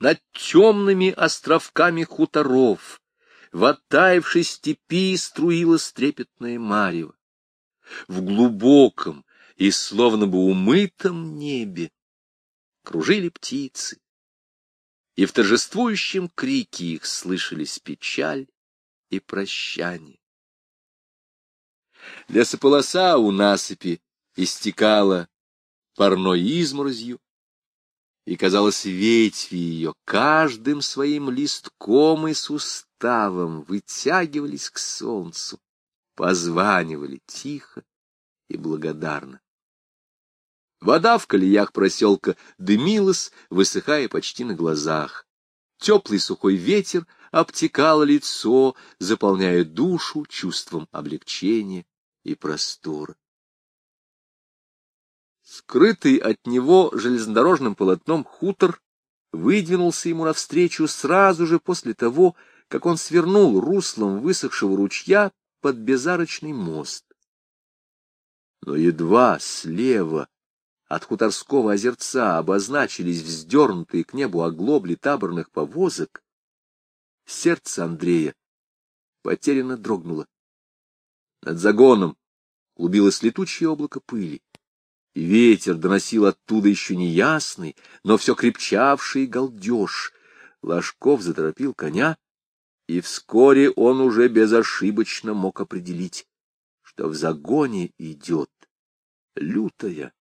над темными островками хуторов, в оттаившей степи струилась трепетная марево. В глубоком и словно бы умытом небе кружили птицы, и в торжествующем крике их слышались печаль и прощание. Лесополоса у насыпи истекала парной изморозью, и, казалось, ветви ее каждым своим листком и суставом вытягивались к солнцу, позванивали тихо и благодарно. Вода в колеях проселка дымилась, высыхая почти на глазах. Теплый сухой ветер обтекал лицо, заполняя душу чувством облегчения и простора. Скрытый от него железнодорожным полотном хутор выдвинулся ему навстречу сразу же после того, как он свернул руслом высохшего ручья под безарочный мост. Но едва слева от хуторского озерца обозначились вздернутые к небу оглобли таборных повозок, сердце Андрея потерянно дрогнуло. Над загоном клубилось летучее облако пыли ветер доносил оттуда еще неясный, но все крепчавший галдеж. Ложков заторопил коня, и вскоре он уже безошибочно мог определить, что в загоне идет лютая,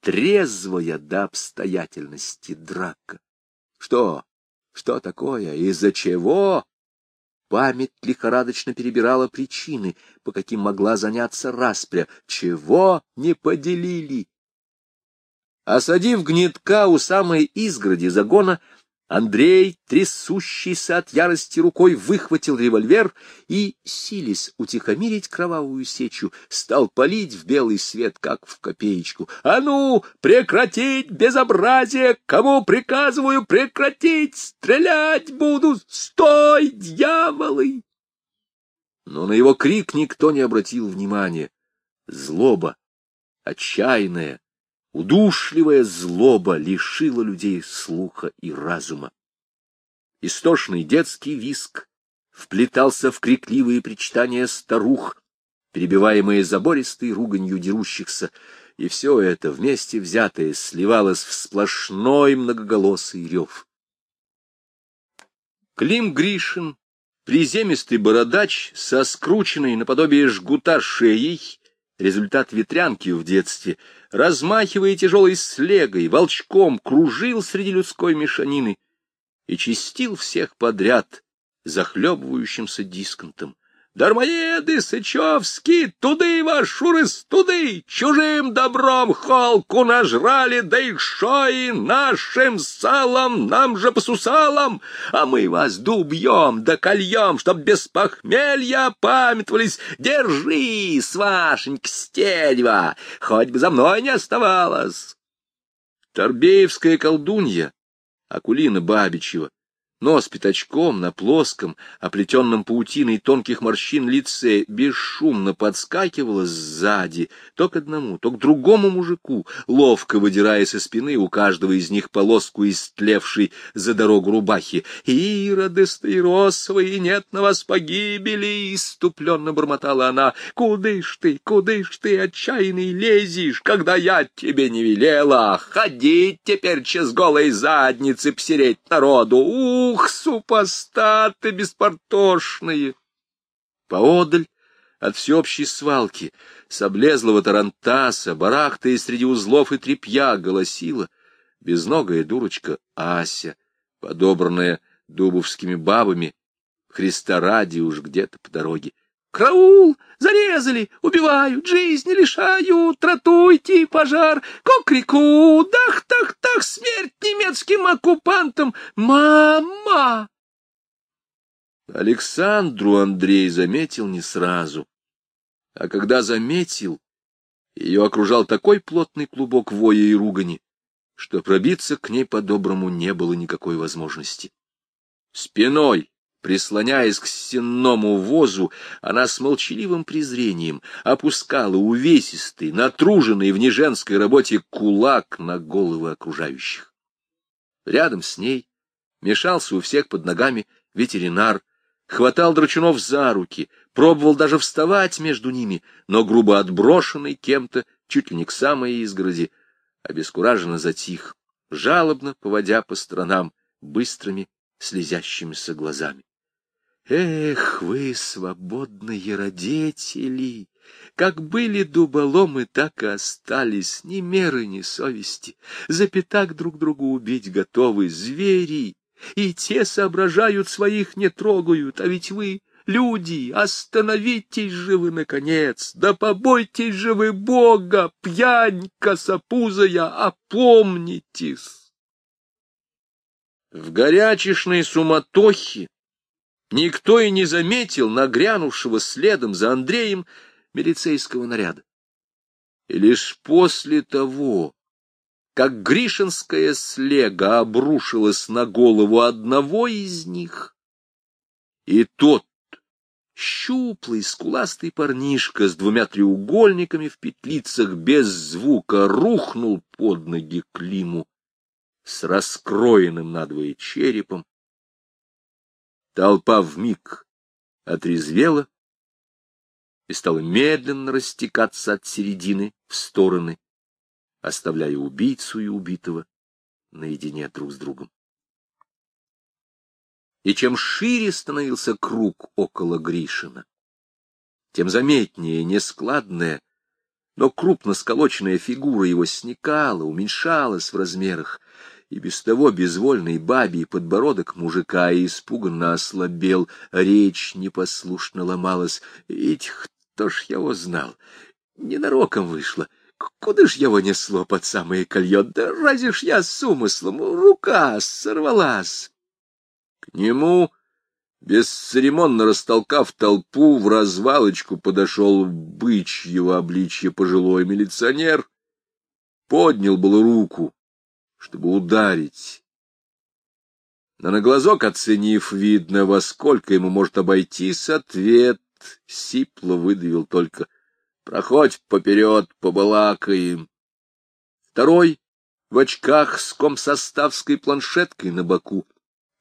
трезвая до обстоятельности драка. Что? Что такое? Из-за чего? Память лихорадочно перебирала причины, по каким могла заняться распря. Чего не поделили? Осадив гнетка у самой изгороди загона, Андрей, трясущийся от ярости рукой, выхватил револьвер и, силясь утихомирить кровавую сечу, стал палить в белый свет, как в копеечку. «А ну, прекратить безобразие! Кому приказываю прекратить? Стрелять буду! Стой, дьяволы!» Но на его крик никто не обратил внимания. Злоба, отчаянная, Удушливая злоба лишила людей слуха и разума. Истошный детский виск вплетался в крикливые причитания старух, перебиваемые забористой руганью дерущихся, и все это вместе взятое сливалось в сплошной многоголосый рев. Клим Гришин, приземистый бородач со скрученной наподобие жгута шеей, результат ветрянки в детстве, размахивая тяжелой слегой, волчком кружил среди людской мешанины и чистил всех подряд захлебывающимся дисконтом. Дармоеды Сычевские, туды ваш урыс, туды, чужим добром холку нажрали, да их шои нашим салом, нам же по сусалам, а мы вас дубьем да кольем, чтоб без похмелья памятовались. Держи, свашенька, стерва, хоть бы за мной не оставалось. Торбеевская колдунья, Акулина Бабичева, Нос пятачком на плоском, оплетенном паутиной тонких морщин лице бесшумно подскакивала сзади, то к одному, то к другому мужику, ловко выдирая со спины у каждого из них полоску истлевшей за дорогу рубахи. «Ироды стаиросовые, нет на вас погибели!» — иступленно бормотала она. «Куды ж ты, куды ж ты, отчаянный, лезешь, когда я тебе не велела? Ходить теперь через голой задницы псереть народу! У Ух, супостаты беспортошные! Поодаль от всеобщей свалки, с облезлого тарантаса, барахтая среди узлов и тряпья, голосила безногая дурочка Ася, подобранная дубовскими бабами, Христа ради уж где-то по дороге. Краул! Зарезали! Убивают! Жизни лишают! Тратуйте! Пожар! Кукрику! Дах-тах-тах! Смерть немецким оккупантам! Мама! Александру Андрей заметил не сразу. А когда заметил, ее окружал такой плотный клубок воя и ругани, что пробиться к ней по-доброму не было никакой возможности. Спиной Прислоняясь к сенному возу, она с молчаливым презрением опускала увесистый, натруженный в неженской работе кулак на головы окружающих. Рядом с ней Мешался у всех под ногами ветеринар, хватал драчунов за руки, пробовал даже вставать между ними, но грубо отброшенный кем-то, чуть ли не к самой изгороди, обескураженно затих, жалобно поводя по сторонам быстрыми слезящимися глазами. Эх, вы, свободные родители! Как были дуболомы, так и остались, ни меры, ни совести. За пятак друг другу убить готовы звери, и те соображают, своих не трогают, а ведь вы, люди, остановитесь же вы, наконец, да побойтесь же вы Бога, пьянь косопузая, опомнитесь. В горячешной суматохе никто и не заметил нагрянувшего следом за Андреем милицейского наряда. И лишь после того, как Гришинская слега обрушилась на голову одного из них, и тот щуплый, скуластый парнишка с двумя треугольниками в петлицах без звука рухнул под ноги Климу с раскроенным надвое черепом. Толпа вмиг отрезвела и стала медленно растекаться от середины в стороны, оставляя убийцу и убитого наедине друг с другом. И чем шире становился круг около Гришина, тем заметнее нескладная, но крупно сколоченная фигура его сникала, уменьшалась в размерах, и без того безвольный бабий подбородок мужика испуганно ослабел, речь непослушно ломалась. Ведь кто ж его знал? Ненароком вышло. Куда ж его несло под самое колье? Да разве ж я с умыслом? Рука сорвалась. К нему, бесцеремонно растолкав толпу, в развалочку подошел бычьего обличья пожилой милиционер, поднял было руку, чтобы ударить. Но на глазок оценив, видно, во сколько ему может обойтись ответ, сипло выдавил только «Проходь поперед, побалакаем». Второй в очках с комсоставской планшеткой на боку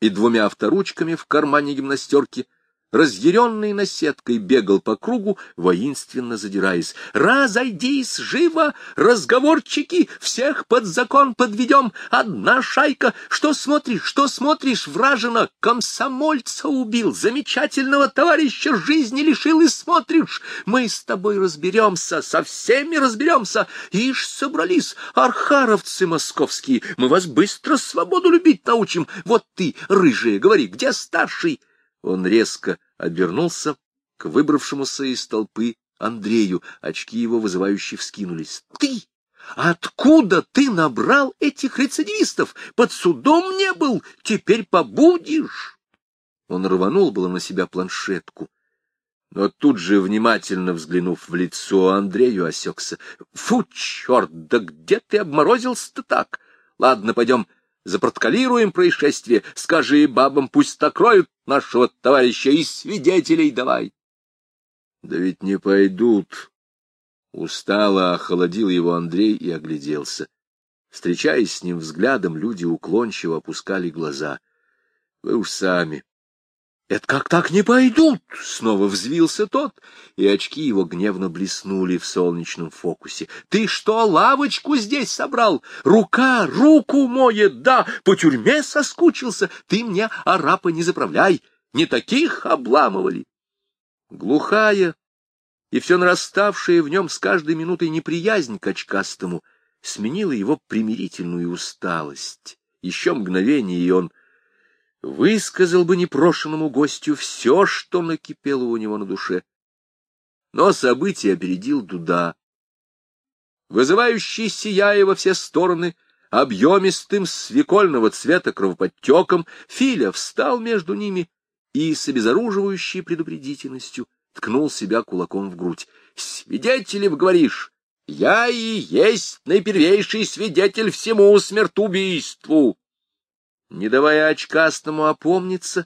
и двумя авторучками в кармане гимнастерки — разъяренный наседкой бегал по кругу, воинственно задираясь. «Разойдись, живо! Разговорчики! Всех под закон подведем! Одна шайка! Что смотришь, что смотришь, вражина? Комсомольца убил! Замечательного товарища жизни лишил и смотришь! Мы с тобой разберемся, со всеми разберемся! Ишь, собрались, архаровцы московские! Мы вас быстро свободу любить научим! Вот ты, рыжая, говори, где старший?» Он резко обернулся к выбравшемуся из толпы Андрею. Очки его вызывающе вскинулись. — Ты! Откуда ты набрал этих рецидивистов? Под судом не был, теперь побудешь. Он рванул было на себя планшетку, но тут же, внимательно взглянув в лицо, Андрею осекся. — Фу, черт, да где ты обморозился-то так? Ладно, пойдем запротоколируем происшествие, скажи бабам, пусть накроют нашего товарища и свидетелей давай. Да ведь не пойдут. Устало охолодил его Андрей и огляделся. Встречаясь с ним взглядом, люди уклончиво опускали глаза. Вы уж сами «Это как так не пойдут?» — снова взвился тот, и очки его гневно блеснули в солнечном фокусе. «Ты что, лавочку здесь собрал? Рука руку моет, да, по тюрьме соскучился. Ты мне арапа не заправляй, не таких обламывали». Глухая и все нараставшая в нем с каждой минутой неприязнь к очкастому сменила его примирительную усталость. Еще мгновение, и он высказал бы непрошенному гостю все, что накипело у него на душе. Но событие опередил Дуда. Вызывающий сияя во все стороны, объемистым свекольного цвета кровоподтеком, Филя встал между ними и с обезоруживающей предупредительностью ткнул себя кулаком в грудь. — Свидетелев, говоришь? Я и есть наипервейший свидетель всему смертубийству. Не давая очкастому опомниться,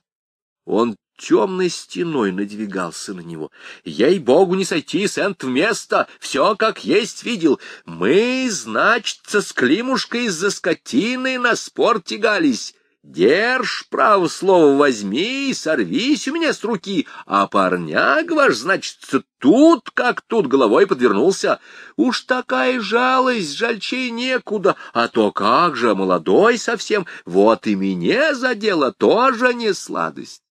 он темной стеной надвигался на него. Ей-богу, не сойти с энт место, все как есть видел. Мы, значит, с Климушкой из-за скотины на спор тягались. Держ, право слово, возьми и сорвись у меня с руки, а парняк ваш, значит, тут, как тут, головой подвернулся. Уж такая жалость, жальчей некуда, а то как же, молодой совсем, вот и мне за дело тоже не сладость.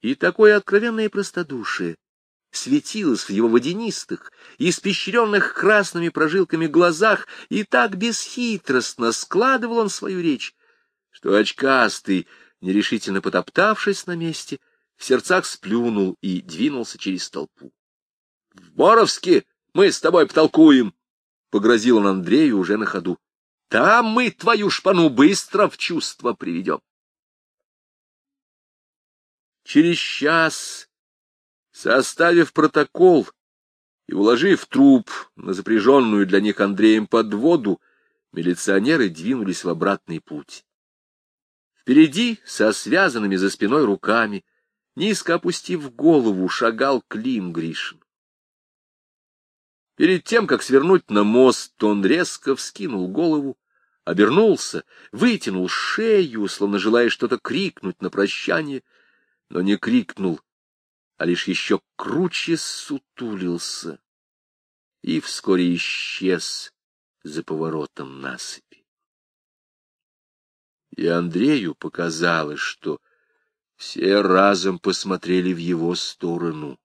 И такое откровенное простодушие светилось в его водянистых, испещренных красными прожилками глазах, и так бесхитростно складывал он свою речь, что очкастый, нерешительно потоптавшись на месте, в сердцах сплюнул и двинулся через толпу. — В Боровске мы с тобой потолкуем! — погрозил он Андрею уже на ходу. — Там мы твою шпану быстро в чувство приведем. Через час, составив протокол и уложив труп на запряженную для них Андреем подводу, милиционеры двинулись в обратный путь. Впереди, со связанными за спиной руками, низко опустив голову, шагал Клим Гришин. Перед тем, как свернуть на мост, он резко вскинул голову, обернулся, вытянул шею, словно желая что-то крикнуть на прощание — но не крикнул, а лишь еще круче сутулился и вскоре исчез за поворотом насыпи. И Андрею показалось, что все разом посмотрели в его сторону,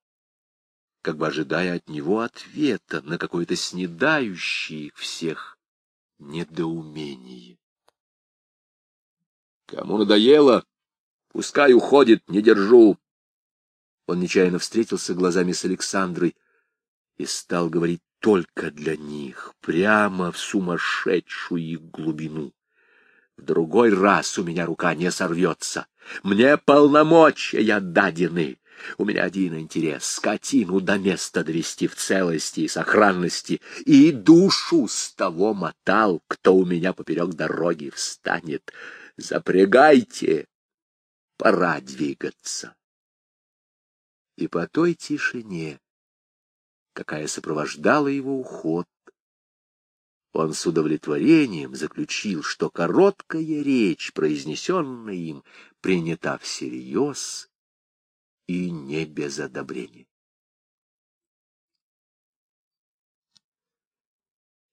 как бы ожидая от него ответа на какое-то снедающее их всех недоумение. Кому надоело, Пускай уходит, не держу. Он нечаянно встретился глазами с Александрой и стал говорить только для них, прямо в сумасшедшую глубину. В другой раз у меня рука не сорвется. Мне полномочия дадены. У меня один интерес — скотину до места довести в целости и сохранности, и душу с того мотал, кто у меня поперек дороги встанет. Запрягайте пора двигаться. И по той тишине, какая сопровождала его уход, он с удовлетворением заключил, что короткая речь, произнесенная им, принята всерьез и не без одобрения.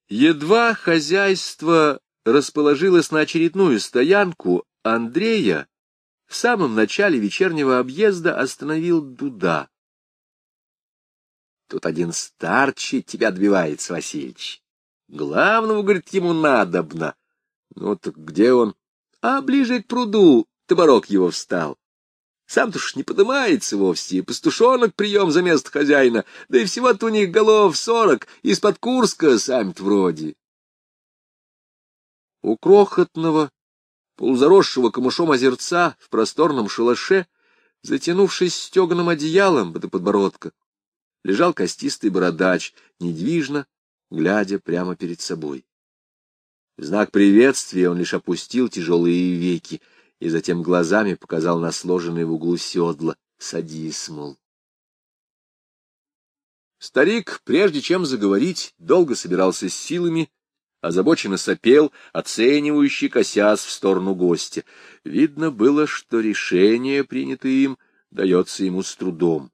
Едва хозяйство расположилось на очередную стоянку, Андрея в самом начале вечернего объезда остановил Дуда. Тут один старче тебя добивается, Васильевич. Главному, говорит, ему надобно. Ну так где он? А ближе к пруду таборок его встал. Сам-то ж не подымается вовсе, и пастушонок прием за место хозяина, да и всего-то у них голов сорок, из-под Курска сами-то вроде. У крохотного полузаросшего камышом озерца в просторном шалаше, затянувшись стеганым одеялом до подбородка, лежал костистый бородач, недвижно, глядя прямо перед собой. В знак приветствия он лишь опустил тяжелые веки и затем глазами показал на сложенные в углу седла. Садись, мол. Старик, прежде чем заговорить, долго собирался с силами озабоченно сопел, оценивающий косясь в сторону гостя. Видно было, что решение, принятое им, дается ему с трудом.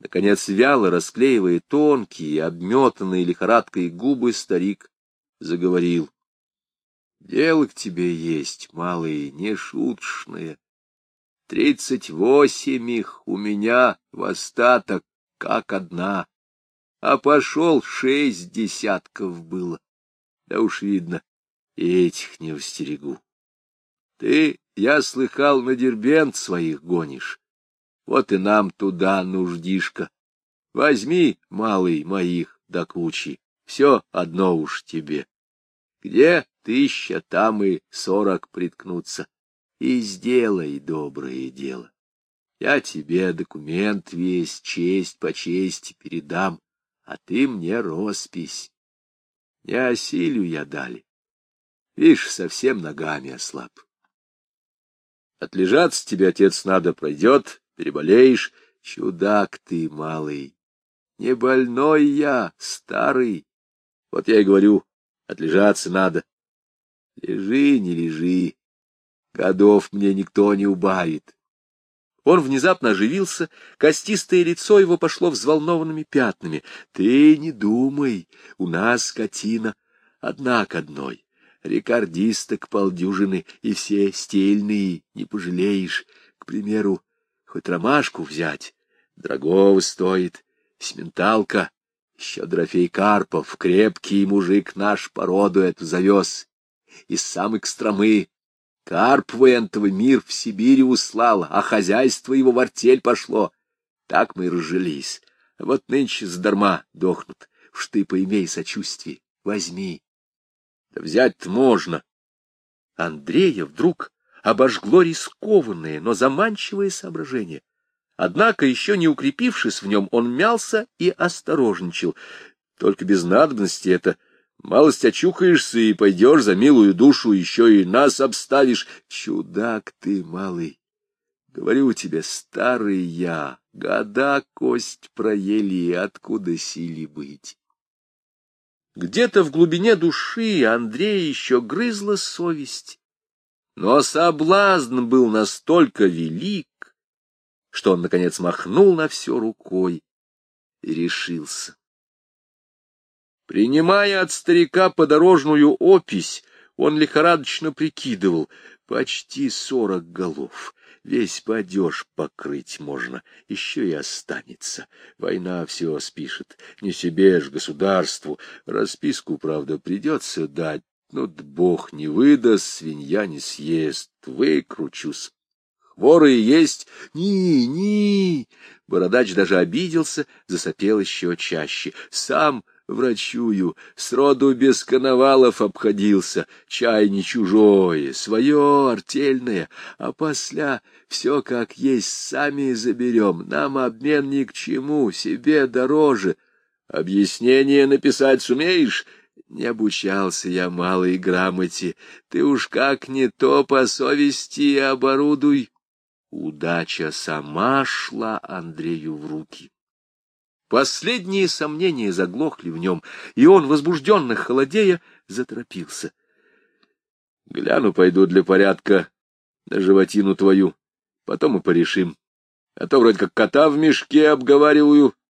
Наконец, вяло расклеивая тонкие, обметанные лихорадкой губы, старик заговорил. — Дело к тебе есть, малый, не шуточное. Тридцать восемь их у меня в остаток, как одна, а пошел шесть десятков было. Да уж видно, и этих не устерегу. Ты, я слыхал, на дербент своих гонишь. Вот и нам туда нуждишка. Возьми, малый, моих до кучи. Все одно уж тебе. Где тысяча, там и сорок приткнутся. И сделай доброе дело. Я тебе документ весь, честь по чести передам, а ты мне роспись. Не осилю я дали. Вишь, совсем ногами ослаб. Отлежаться тебе, отец, надо, пройдет, переболеешь. Чудак ты, малый. Не больной я, старый. Вот я и говорю, отлежаться надо. Лежи, не лежи, Годов мне никто не убавит. Он внезапно оживился, костистое лицо его пошло взволнованными пятнами. — Ты не думай, у нас скотина одна к одной. Рекордисток полдюжины, и все стельные, не пожалеешь. К примеру, хоть ромашку взять, дорогого стоит, сменталка, еще Дорофей Карпов, крепкий мужик наш породу эту завез, из самой Костромы, Карп Вентовый мир в Сибири услал, а хозяйство его в артель пошло. Так мы и разжились. Вот нынче задарма дохнут. Уж ты поимей сочувствие, возьми. Да взять-то можно. Андрея вдруг обожгло рискованное, но заманчивое соображение. Однако, еще не укрепившись в нем, он мялся и осторожничал. Только без надобности это Малость очухаешься и пойдешь за милую душу, еще и нас обставишь. Чудак ты, малый! Говорю тебе, старый я, года кость проели, откуда сили быть? Где-то в глубине души Андрея еще грызла совесть, но соблазн был настолько велик, что он, наконец, махнул на все рукой и решился. Принимая от старика подорожную опись, он лихорадочно прикидывал почти сорок голов. Весь падеж покрыть можно, еще и останется. Война все спишет, не себе ж, государству. Расписку, правда, придется дать, но бог не выдаст, свинья не съест, выкручусь. Хворые есть? Ни, ни! Бородач даже обиделся, засопел еще чаще. Сам врачую, сроду без коновалов обходился, чай не чужое, свое артельное, а после все как есть сами заберем, нам обмен ни к чему, себе дороже. Объяснение написать сумеешь? Не обучался я малой грамоте, ты уж как не то по совести оборудуй. Удача сама шла Андрею в руки. Последние сомнения заглохли в нем, и он, возбужденно холодея, заторопился. — Гляну, пойду для порядка на животину твою, потом и порешим. А то вроде как кота в мешке обговариваю. —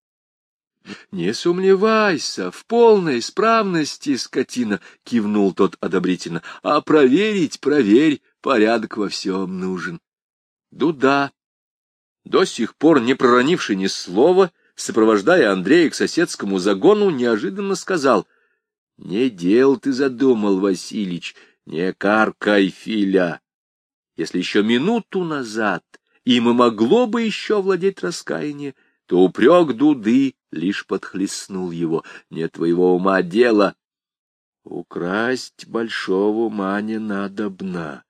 Не сомневайся, в полной исправности, скотина, — кивнул тот одобрительно. — А проверить, проверь, порядок во всем нужен. Дуда, до сих пор не проронивший ни слова, — сопровождая Андрея к соседскому загону, неожиданно сказал, — Не дел ты задумал, Василич, не каркай, Филя. Если еще минуту назад им и могло бы еще владеть раскаяние, то упрек Дуды лишь подхлестнул его. Не твоего ума дело. Украсть большого ума не надобно.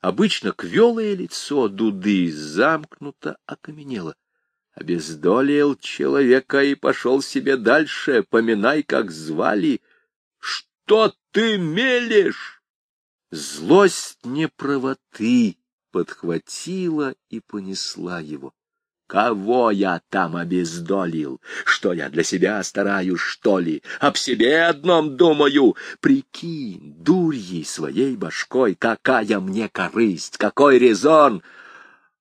Обычно квелое лицо Дуды замкнуто окаменело обездолил человека и пошел себе дальше, поминай, как звали. Что ты мелешь? Злость неправоты подхватила и понесла его. Кого я там обездолил? Что я для себя стараюсь, что ли? Об себе одном думаю. Прикинь, дурьей своей башкой, какая мне корысть, какой резон!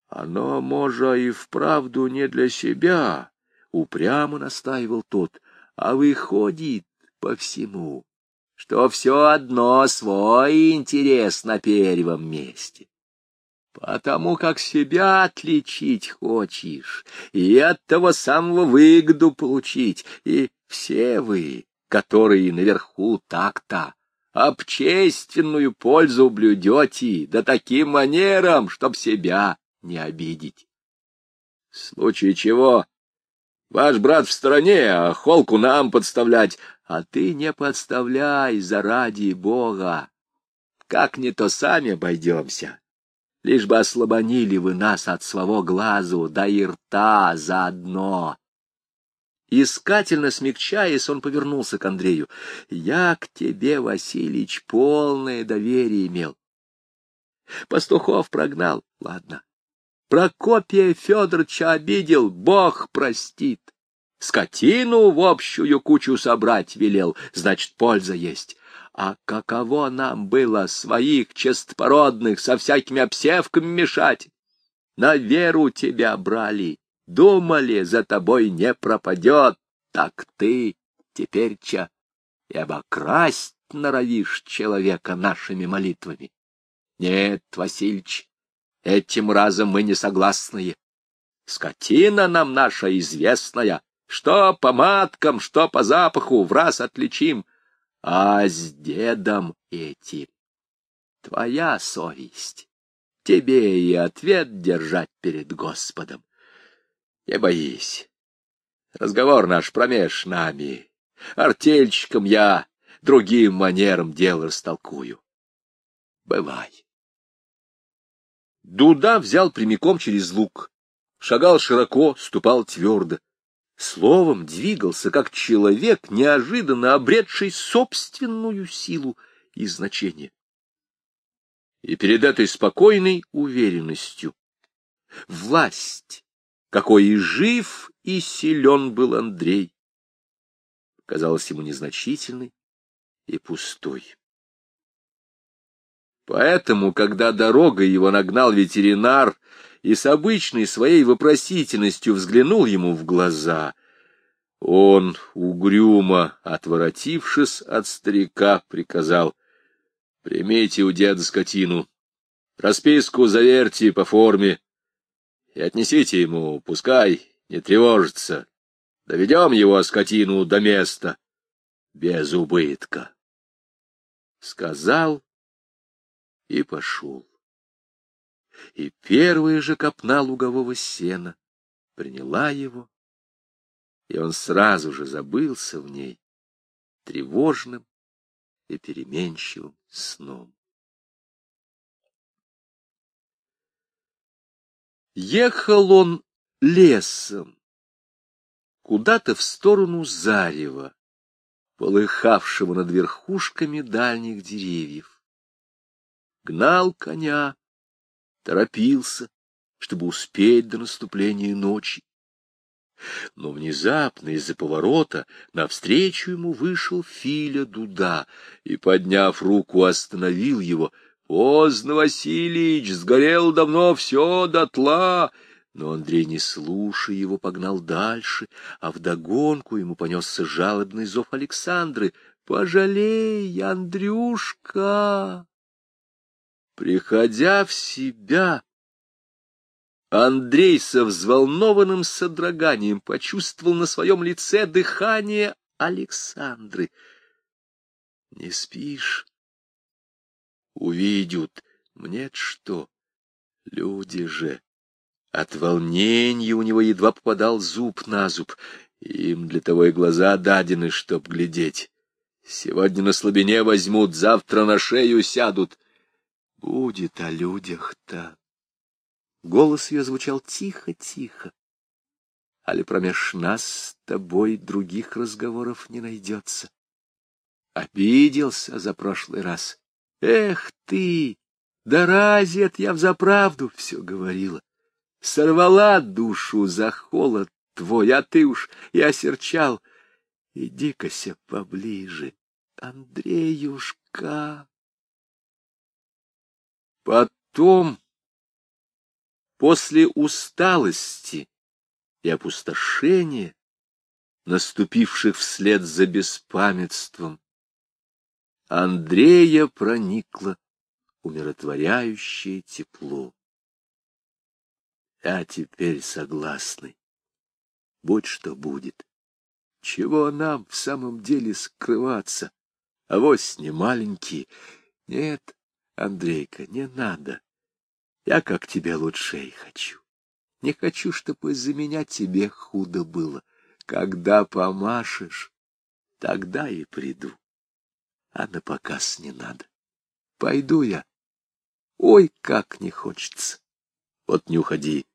Оно, может, и вправду не для себя, — упрямо настаивал тот, — а выходит по всему, что все одно свой интерес на первом месте. Потому как себя отличить хочешь, и от того самого выгоду получить, и все вы, которые наверху так-то, общественную пользу блюдете, да таким манером, чтоб себя не обидеть. В случае чего, ваш брат в стороне, а холку нам подставлять, а ты не подставляй заради Бога. Как не то сами обойдемся. Лишь бы ослабонили вы нас от своего глазу, да и рта заодно. Искательно смягчаясь, он повернулся к Андрею. — Я к тебе, Василич, полное доверие имел. Пастухов прогнал, ладно. Прокопия Федоровича обидел, Бог простит. Скотину в общую кучу собрать велел, значит, польза есть. А каково нам было своих честопородных со всякими обсевками мешать? На веру тебя брали, думали, за тобой не пропадет, так ты теперь ча и обокрасть норовишь человека нашими молитвами. Нет, Васильич, этим разом мы не согласные. Скотина нам наша известная, что по маткам, что по запаху, в раз отличим, а с дедом этим твоя совесть. Тебе и ответ держать перед Господом. Не боись. Разговор наш промеж нами. Артельщиком я другим манером дело растолкую. Бывай. Дуда взял прямиком через лук, шагал широко, ступал твердо. Словом, двигался, как человек, неожиданно обретший собственную силу и значение. И перед этой спокойной уверенностью власть, какой и жив, и силен был Андрей, казалась ему незначительной и пустой. Поэтому, когда дорогой его нагнал ветеринар и с обычной своей вопросительностью взглянул ему в глаза, он, угрюмо отворотившись от старика, приказал «Примите у деда скотину, расписку заверьте по форме и отнесите ему, пускай не тревожится, доведем его, скотину, до места без убытка». Сказал и пошел. И первая же копна лугового сена приняла его, и он сразу же забылся в ней тревожным и переменчивым сном. Ехал он лесом, куда-то в сторону зарева, полыхавшего над верхушками дальних деревьев гнал коня, торопился, чтобы успеть до наступления ночи. Но внезапно из-за поворота навстречу ему вышел Филя Дуда и, подняв руку, остановил его. «Поздно, Васильич, сгорел давно все дотла!» Но Андрей, не слушая его, погнал дальше, а вдогонку ему понесся жалобный зов Александры. «Пожалей, Андрюшка!» Приходя в себя, Андрей со взволнованным содроганием почувствовал на своем лице дыхание Александры. — Не спишь? Увидят. Мне что? Люди же. От волнения у него едва попадал зуб на зуб. Им для того и глаза дадены, чтоб глядеть. Сегодня на слабине возьмут, завтра на шею сядут — Будет о людях-то. Голос ее звучал тихо-тихо. Али промеж нас с тобой других разговоров не найдется. Обиделся за прошлый раз. Эх ты! Да разве я взаправду все говорила? Сорвала душу за холод твой, а ты уж и осерчал. Иди-ка поближе, Андреюшка. Потом, после усталости и опустошения, наступивших вслед за беспамятством, Андрея проникло умиротворяющее тепло. Я теперь согласный. Будь что будет. Чего нам в самом деле скрываться? А вось не маленькие. Нет, Андрейка, не надо. Я как тебя лучшей хочу. Не хочу, чтобы из-за меня тебе худо было. Когда помашешь, тогда и приду. А на показ не надо. Пойду я. Ой, как не хочется. Вот не уходи.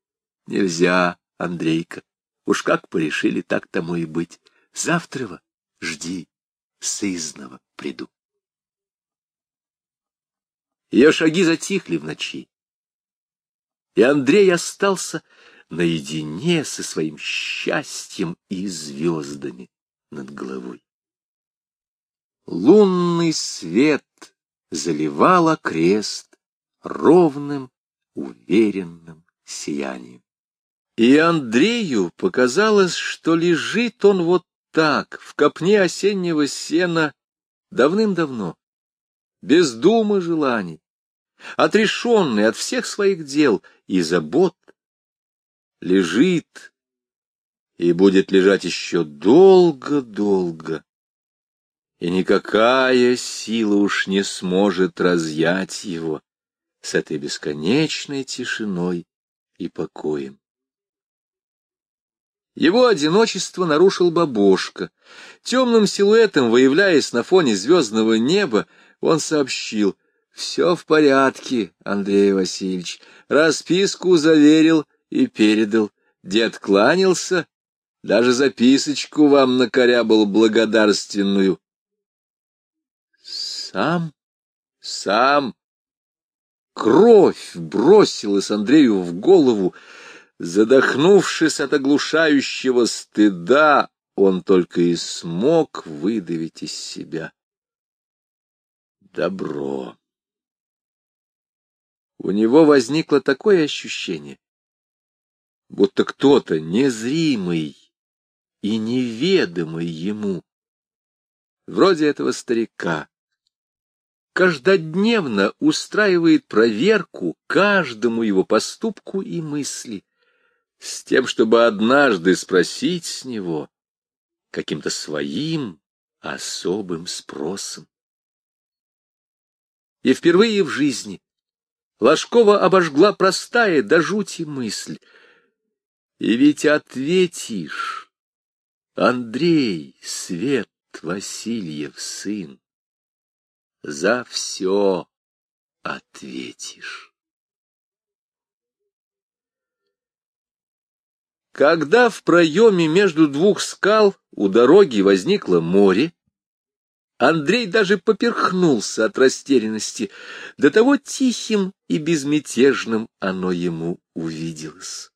Нельзя, Андрейка. Уж как порешили, так тому и быть. Завтра жди, сызного приду. Ее шаги затихли в ночи. И Андрей остался наедине со своим счастьем и звездами над головой. лунный свет заливал окрест ровным, уверенным сиянием. И Андрею показалось, что лежит он вот так, в копне осеннего сена, давным-давно, без думы желаний, отрешенный от всех своих дел и забот, лежит и будет лежать еще долго-долго, и никакая сила уж не сможет разъять его с этой бесконечной тишиной и покоем. Его одиночество нарушил бабошка. Темным силуэтом, выявляясь на фоне звездного неба, он сообщил, «Все в порядке, Андрей Васильевич. Расписку заверил и передал. Дед кланялся, даже записочку вам накорябал благодарственную». «Сам? Сам?» Кровь бросилась Андрею в голову, — Задохнувшись от оглушающего стыда, он только и смог выдавить из себя. Добро. У него возникло такое ощущение, будто кто-то незримый и неведомый ему, вроде этого старика, каждодневно устраивает проверку каждому его поступку и мысли, с тем, чтобы однажды спросить с него каким-то своим особым спросом. И впервые в жизни Ложкова обожгла простая до жути мысль. И ведь ответишь, Андрей, Свет Васильев сын, за все ответишь. Когда в проеме между двух скал у дороги возникло море, Андрей даже поперхнулся от растерянности, до того тихим и безмятежным оно ему увиделось.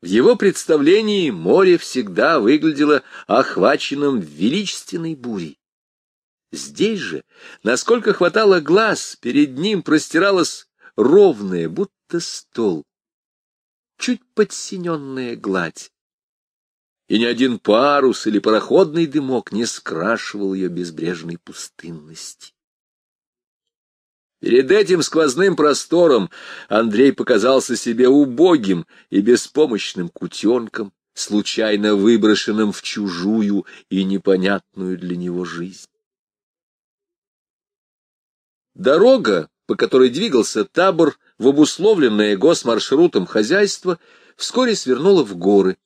В его представлении море всегда выглядело охваченным величественной бурей. Здесь же, насколько хватало глаз, перед ним простиралась ровная, будто стол, чуть подсиненная гладь. И ни один парус или пароходный дымок не скрашивал ее безбрежной пустынности. Перед этим сквозным простором Андрей показался себе убогим и беспомощным кутенком, случайно выброшенным в чужую и непонятную для него жизнь. Дорога, по которой двигался табор, в обусловленное госмаршрутом хозяйство вскоре свернуло в горы,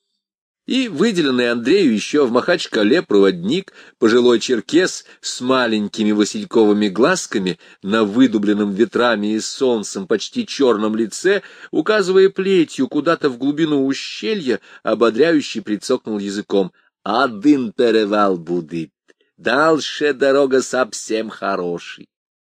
и выделенный Андрею еще в Махачкале проводник, пожилой черкес с маленькими васильковыми глазками на выдубленном ветрами и солнцем почти черном лице, указывая плетью куда-то в глубину ущелья, ободряющий прицокнул языком. «Один перевал будет, дальше дорога совсем хороший».